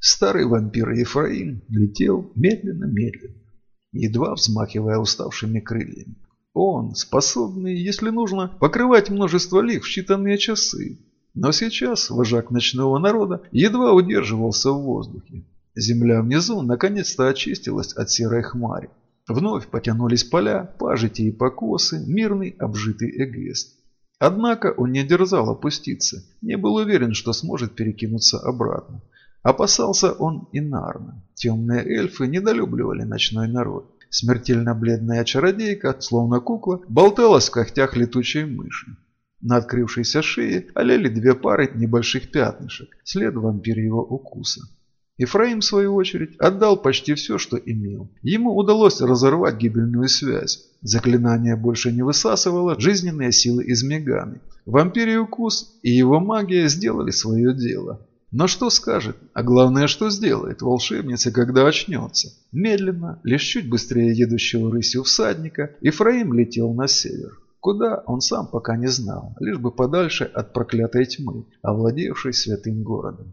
Старый вампир Ефраим летел медленно-медленно, едва взмахивая уставшими крыльями. Он, способный, если нужно, покрывать множество лик в считанные часы. Но сейчас вожак ночного народа едва удерживался в воздухе. Земля внизу наконец-то очистилась от серой хмари. Вновь потянулись поля, пажити и покосы, мирный обжитый эгест. Однако он не дерзал опуститься, не был уверен, что сможет перекинуться обратно. Опасался он и Нарна. Темные эльфы недолюбливали ночной народ. Смертельно бледная чародейка, словно кукла, болталась в когтях летучей мыши. На открывшейся шее олели две пары небольших пятнышек, след вампирьего укуса. Ефраим, в свою очередь, отдал почти все, что имел. Ему удалось разорвать гибельную связь. Заклинание больше не высасывало жизненные силы из Меганы. Вампирий укус и его магия сделали свое дело. Но что скажет, а главное, что сделает волшебница, когда очнется? Медленно, лишь чуть быстрее едущего рысью всадника, Ефраим летел на север. Куда, он сам пока не знал, лишь бы подальше от проклятой тьмы, овладевшей святым городом.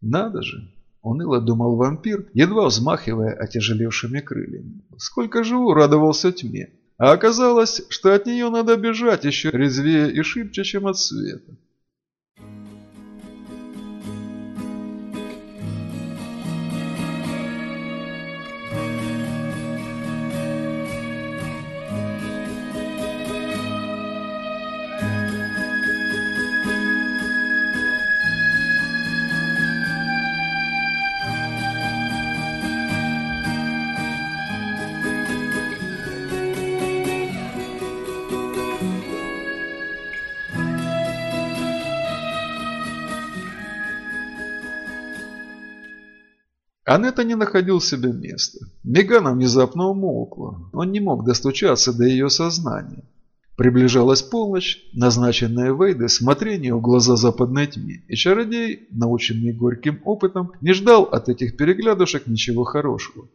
Надо же, Уныло думал вампир, едва взмахивая отяжелевшими крыльями. Сколько живу, радовался тьме. А оказалось, что от нее надо бежать еще резвее и шибче, чем от света. Анетта не находил себе места. Мегана внезапно умолкла. Он не мог достучаться до ее сознания. Приближалась полночь, назначенная Вейдой смотрение в глаза западной тьме, и чародей, наученный горьким опытом, не ждал от этих переглядушек ничего хорошего.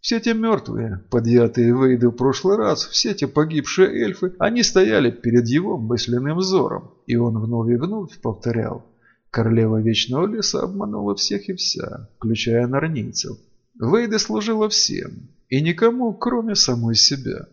Все те мертвые, подъятые Вейды в прошлый раз, все те погибшие эльфы, они стояли перед его мысленным взором, и он вновь и вновь повторял Королева Вечного Леса обманула всех и вся, включая норнийцев. Вейда служила всем, и никому, кроме самой себя.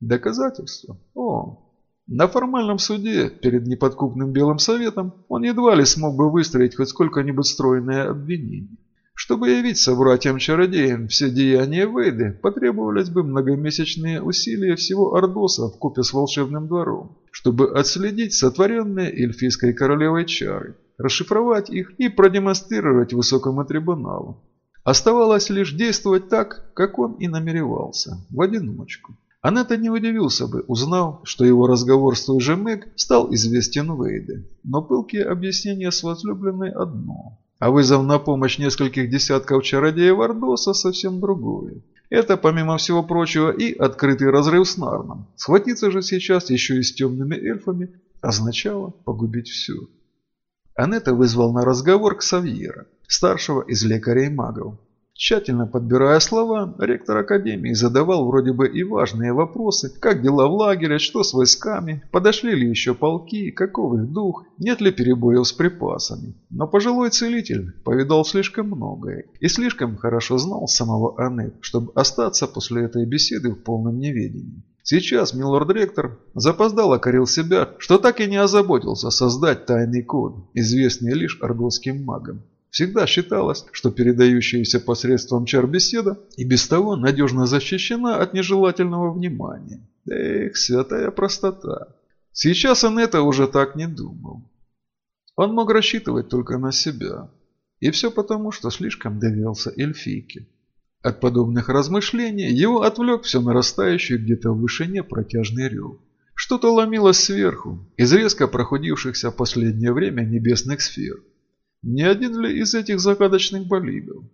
Доказательство? О, на формальном суде перед неподкупным Белым Советом он едва ли смог бы выстроить хоть сколько-нибудь стройное обвинение. Чтобы явить собратьям-чародеям все деяния Вейды, потребовались бы многомесячные усилия всего Ордоса в купе с волшебным двором, чтобы отследить сотворенные эльфийской королевой чары расшифровать их и продемонстрировать высокому трибуналу. Оставалось лишь действовать так, как он и намеревался, в одиночку. Анетта не удивился бы, узнав, что его разговор с той же Мэг стал известен Вейде. Но пылкие объяснения с возлюбленной одно, а вызов на помощь нескольких десятков чародеев Ордоса совсем другое. Это, помимо всего прочего, и открытый разрыв с Нарном. Схватиться же сейчас еще и с темными эльфами означало погубить все. Анетта вызвал на разговор к Савьера, старшего из лекарей-магов. Тщательно подбирая слова, ректор Академии задавал вроде бы и важные вопросы, как дела в лагере, что с войсками, подошли ли еще полки, каков их дух, нет ли перебоев с припасами. Но пожилой целитель повидал слишком многое и слишком хорошо знал самого Анет, чтобы остаться после этой беседы в полном неведении. Сейчас милорд-ректор запоздало корил себя, что так и не озаботился создать тайный код, известный лишь аргосским магам. Всегда считалось, что передающаяся посредством чар беседа и без того надежно защищена от нежелательного внимания. Эх, святая простота. Сейчас он это уже так не думал. Он мог рассчитывать только на себя. И все потому, что слишком доверился эльфийке. От подобных размышлений его отвлек все нарастающий где-то в вышине протяжный рев. Что-то ломилось сверху, из резко прохудившихся в последнее время небесных сфер. Не один ли из этих загадочных болидов?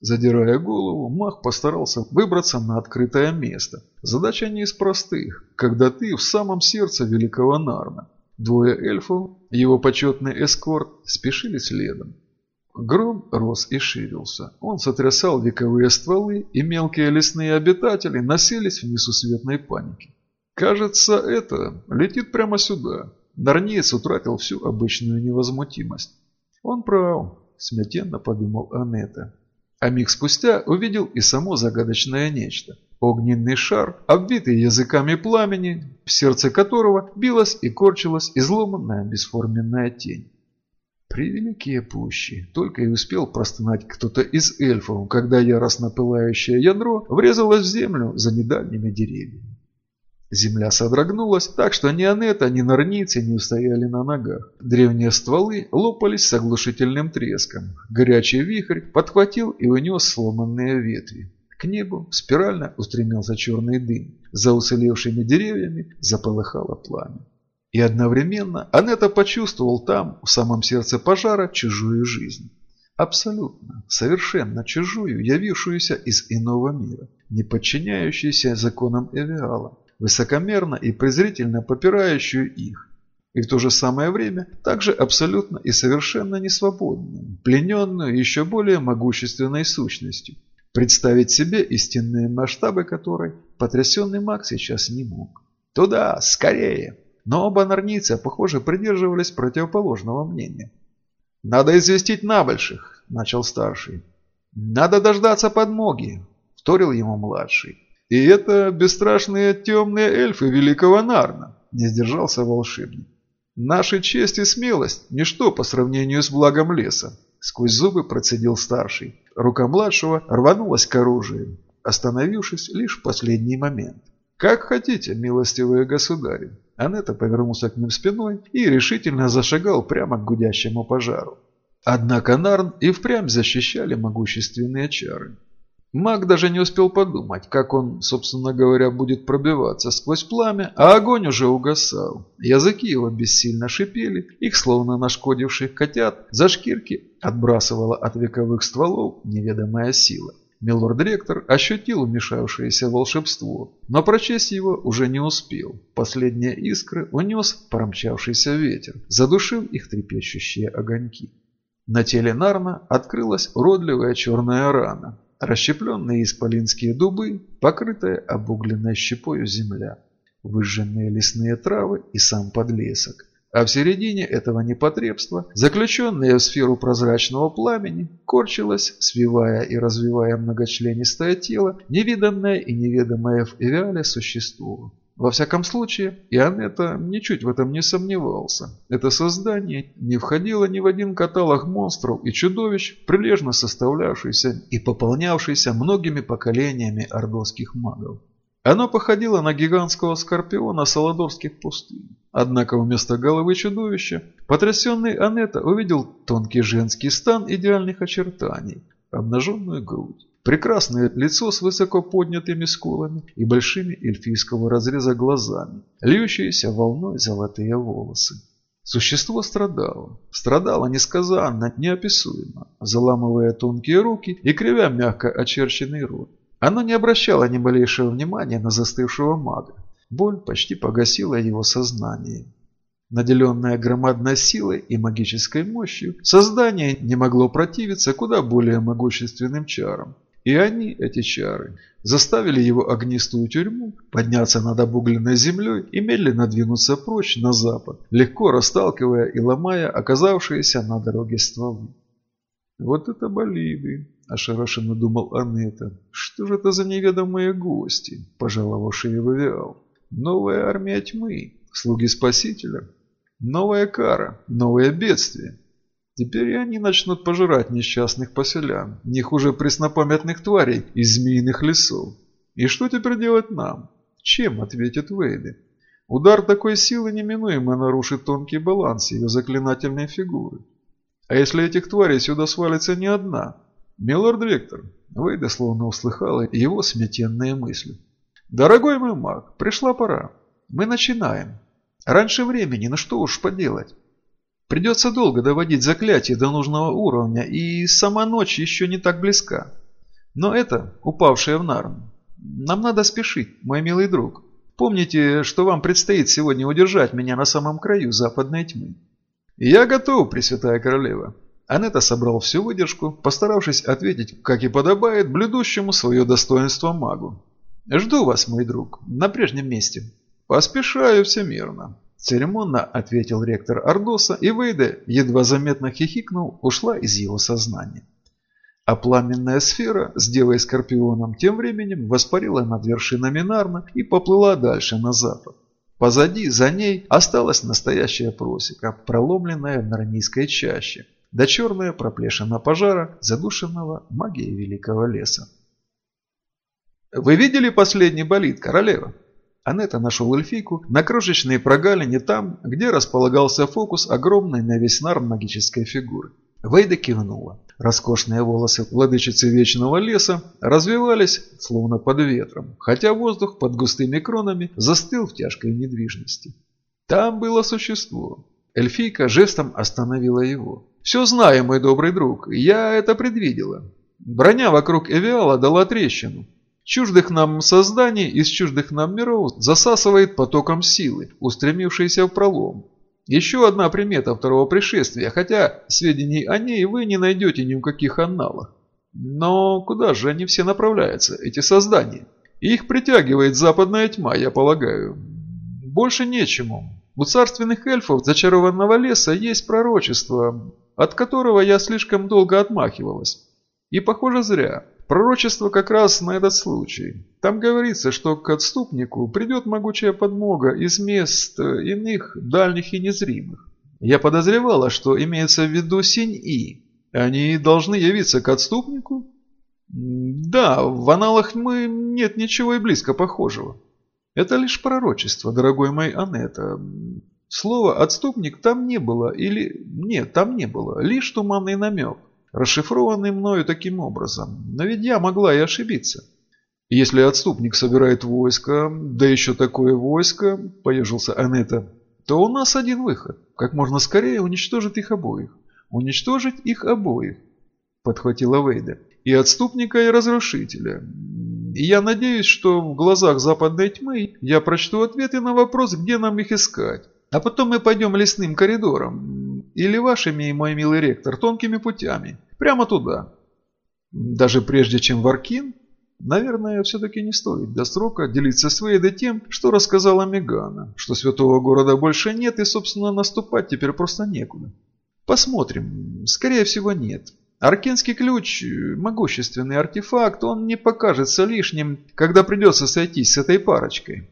Задирая голову, маг постарался выбраться на открытое место. Задача не из простых, когда ты в самом сердце великого Нарна. Двое эльфов, его почетный эскорт, спешили следом. Гром рос и ширился. Он сотрясал вековые стволы, и мелкие лесные обитатели носились в несусветной панике. Кажется, это летит прямо сюда. Дарниец утратил всю обычную невозмутимость. Он прав. смятенно подумал Анетта. А миг спустя увидел и само загадочное нечто. Огненный шар, обвитый языками пламени, в сердце которого билась и корчилась изломанная бесформенная тень. Превеликие пущи. Только и успел простонать кто-то из эльфов, когда яростно пылающее ядро врезалось в землю за недальними деревьями. Земля содрогнулась так, что ни Анетта, ни Норницы не устояли на ногах. Древние стволы лопались с оглушительным треском. Горячий вихрь подхватил и унес сломанные ветви. К небу спирально устремился черный дым. За уцелевшими деревьями заполыхало пламя. И одновременно Анетта почувствовал там, в самом сердце пожара, чужую жизнь. Абсолютно, совершенно чужую, явившуюся из иного мира, не подчиняющуюся законам Эвиала, высокомерно и презрительно попирающую их. И в то же самое время также абсолютно и совершенно несвободную, плененную еще более могущественной сущностью, представить себе истинные масштабы которой потрясенный маг сейчас не мог. «Туда! Скорее!» Но оба норница, похоже, придерживались противоположного мнения. «Надо известить набольших», – начал старший. «Надо дождаться подмоги», – вторил ему младший. «И это бесстрашные темные эльфы великого Нарна», – не сдержался волшебник. «Наша честь и смелость – ничто по сравнению с благом леса», – сквозь зубы процедил старший. Рука младшего рванулась к оружию, остановившись лишь в последний момент. «Как хотите, милостивые государи», Анетта повернулся к ним спиной и решительно зашагал прямо к гудящему пожару. Однако Нарн и впрямь защищали могущественные чары. Маг даже не успел подумать, как он, собственно говоря, будет пробиваться сквозь пламя, а огонь уже угасал. Языки его бессильно шипели, их, словно нашкодивших котят, за шкирки отбрасывала от вековых стволов неведомая сила. Милорд-ректор ощутил умешавшееся волшебство, но прочесть его уже не успел. Последние искры унес промчавшийся ветер, задушив их трепещущие огоньки. На теле Нарна открылась уродливая черная рана, расщепленные исполинские дубы, покрытая обугленной щепою земля, выжженные лесные травы и сам подлесок. А в середине этого непотребства, заключенное в сферу прозрачного пламени, корчилось, свивая и развивая многочленистое тело, невиданное и неведомое в Эвиале существо. Во всяком случае, Ионетта ничуть в этом не сомневался. Это создание не входило ни в один каталог монстров и чудовищ, прилежно составлявшийся и пополнявшийся многими поколениями ордовских магов. Оно походило на гигантского скорпиона саладорских пустынь. Однако вместо головы чудовища потрясенный Анетта увидел тонкий женский стан идеальных очертаний, обнаженную грудь, прекрасное лицо с высоко поднятыми скулами и большими эльфийского разреза глазами, льющиеся волной золотые волосы. Существо страдало. Страдало несказанно, неописуемо, заламывая тонкие руки и кривя мягко очерченный рот. Оно не обращало ни малейшего внимания на застывшего мага. Боль почти погасила его сознание. Наделенное громадной силой и магической мощью, создание не могло противиться куда более могущественным чарам. И они, эти чары, заставили его огнистую тюрьму подняться над обугленной землей и медленно двинуться прочь на запад, легко расталкивая и ломая оказавшиеся на дороге стволы. «Вот это болиды!» – ошарашенно думал Анетта. «Что же это за неведомые гости, пожаловавшие в Авиал? Новая армия тьмы, слуги Спасителя, новая кара, новое бедствие. Теперь и они начнут пожирать несчастных поселян, не хуже преснопамятных тварей из змеиных лесов. И что теперь делать нам? Чем ответит Вейды? Удар такой силы неминуемо нарушит тонкий баланс ее заклинательной фигуры. А если этих тварей сюда свалится не одна? Милорд Виктор, Вейда словно услыхала его смятенные мысли. «Дорогой мой маг, пришла пора. Мы начинаем. Раньше времени, ну что уж поделать. Придется долго доводить заклятие до нужного уровня, и сама ночь еще не так близка. Но это, упавшая в Нарн. Нам надо спешить, мой милый друг. Помните, что вам предстоит сегодня удержать меня на самом краю западной тьмы. «Я готов, Пресвятая Королева». Анетта собрал всю выдержку, постаравшись ответить, как и подобает, блюдущему свое достоинство магу. «Жду вас, мой друг, на прежнем месте». «Поспешаю всемирно». Церемонно ответил ректор Ордоса, и Вейда, едва заметно хихикнул, ушла из его сознания. А пламенная сфера с Девой Скорпионом тем временем воспарила над вершинами Нарна и поплыла дальше на запад. Позади, за ней, осталась настоящая просека, проломленная в Нарнийской чаще, да черная проплешина пожара, задушенного магией великого леса. «Вы видели последний болид, королева?» Анетта нашел эльфийку на крошечной прогалине там, где располагался фокус огромной на весь нар магической фигуры. Вейда кивнула. Роскошные волосы владычицы Вечного Леса развивались, словно под ветром, хотя воздух под густыми кронами застыл в тяжкой недвижности. Там было существо. Эльфийка жестом остановила его. «Все знаю, мой добрый друг, я это предвидела. Броня вокруг Эвиала дала трещину. Чуждых нам созданий из чуждых нам миров засасывает потоком силы, устремившейся в пролом. Еще одна примета второго пришествия, хотя сведений о ней вы не найдете ни в каких анналах. Но куда же они все направляются, эти создания? Их притягивает западная тьма, я полагаю. Больше нечему. У царственных эльфов зачарованного леса есть пророчество, от которого я слишком долго отмахивалась. И похоже зря. Пророчество как раз на этот случай. Там говорится, что к отступнику придет могучая подмога из мест иных, дальних и незримых. Я подозревала, что имеется в виду Синь-И. Они должны явиться к отступнику? Да, в аналах мы нет ничего и близко похожего. Это лишь пророчество, дорогой мой Анетта. Слово «отступник» там не было, или... Нет, там не было, лишь туманный намек расшифрованный мною таким образом. Но ведь я могла и ошибиться. Если отступник собирает войско, да еще такое войско, поежился Анетта, то у нас один выход. Как можно скорее уничтожить их обоих. Уничтожить их обоих, подхватила Вейда. И отступника, и разрушителя. И я надеюсь, что в глазах западной тьмы я прочту ответы на вопрос, где нам их искать. А потом мы пойдем лесным коридором. Или вашими, мой милый ректор, тонкими путями. Прямо туда. Даже прежде чем в Аркин, наверное, все-таки не стоит до срока делиться с Вейдой тем, что рассказала Мегана, что святого города больше нет и, собственно, наступать теперь просто некуда. Посмотрим. Скорее всего, нет. Аркенский ключ – могущественный артефакт, он не покажется лишним, когда придется сойтись с этой парочкой.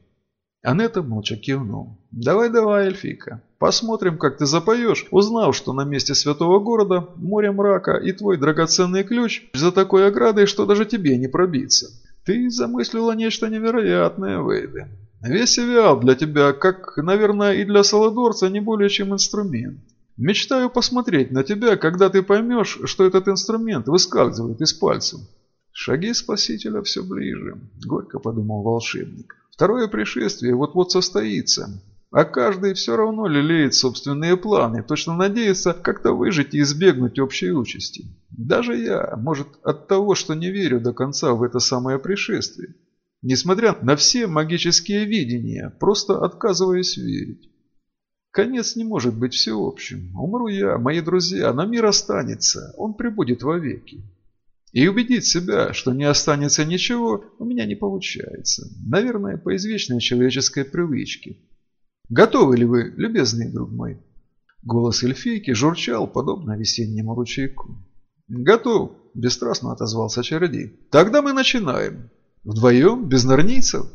Анетта молча кивнул. «Давай-давай, эльфийка, посмотрим, как ты запоешь, узнав, что на месте святого города море мрака и твой драгоценный ключ за такой оградой, что даже тебе не пробиться. Ты замыслила нечто невероятное, Вейде. Весь Эвиал для тебя, как, наверное, и для Саладорца, не более чем инструмент. Мечтаю посмотреть на тебя, когда ты поймешь, что этот инструмент выскальзывает из пальцев». «Шаги Спасителя все ближе», — горько подумал волшебник. Второе пришествие вот-вот состоится, а каждый все равно лелеет собственные планы, точно надеется как-то выжить и избегнуть общей участи. Даже я, может, от того, что не верю до конца в это самое пришествие. Несмотря на все магические видения, просто отказываюсь верить. Конец не может быть всеобщим. Умру я, мои друзья, но мир останется, он прибудет вовеки. И убедить себя, что не останется ничего, у меня не получается. Наверное, по извечной человеческой привычке. Готовы ли вы, любезный друг мой? Голос эльфийки журчал, подобно весеннему ручейку. «Готов», – бесстрастно отозвался чародей. «Тогда мы начинаем. Вдвоем, без нарнийцев.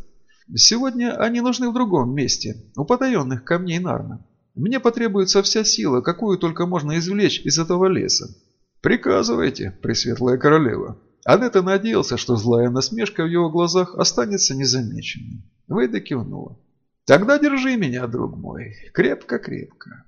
Сегодня они нужны в другом месте, у потаенных камней Нарна. Мне потребуется вся сила, какую только можно извлечь из этого леса. «Приказывайте, Пресветлая Королева». Адетта надеялся, что злая насмешка в его глазах останется незамеченной. Вейда кивнула. «Тогда держи меня, друг мой, крепко-крепко».